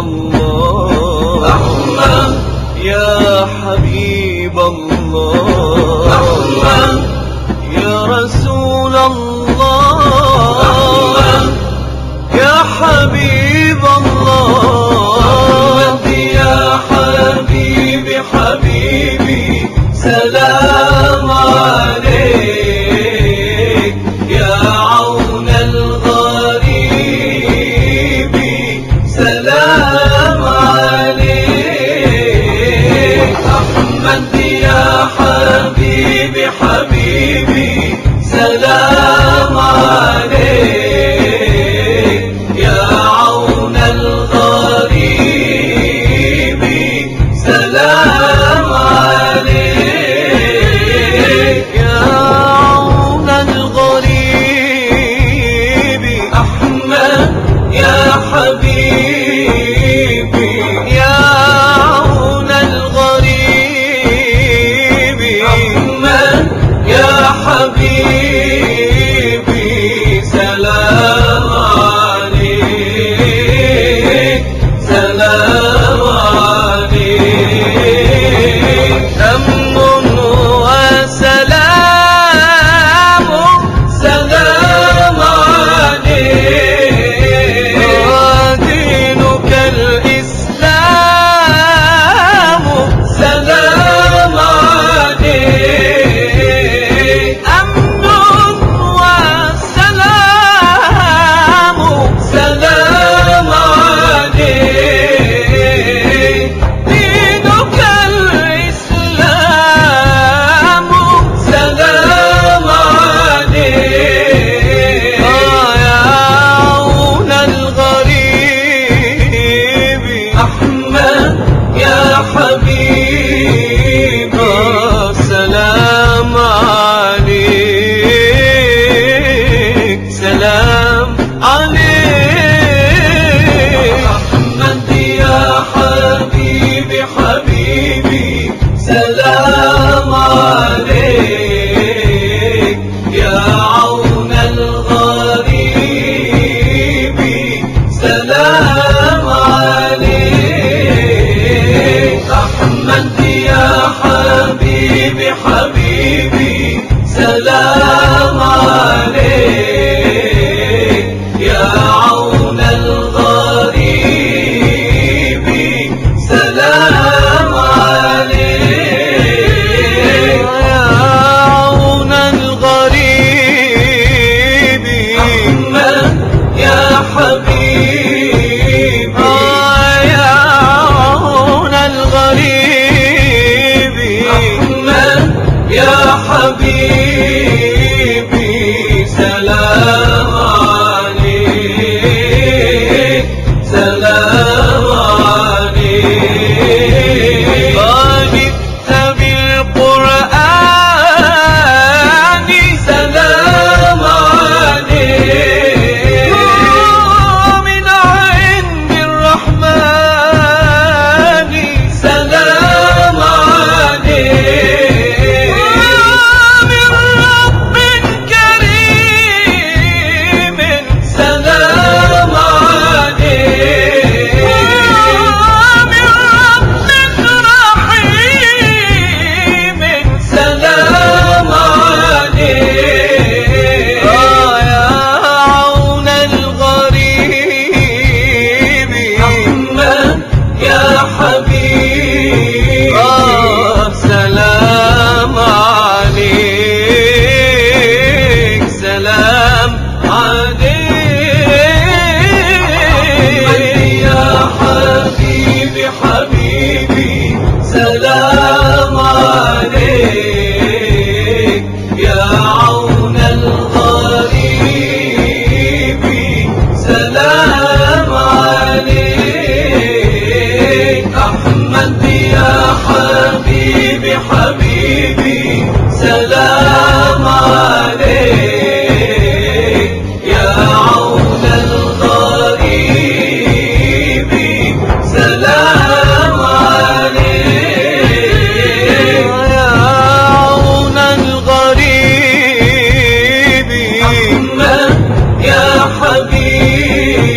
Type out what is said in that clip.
الله. أحمد يا حبيب الله. حبيبي حبيبي سلام عليك يا عون الغريب. سلام عليك. أحمد يا حبيبي حبيبي. سلام عليك.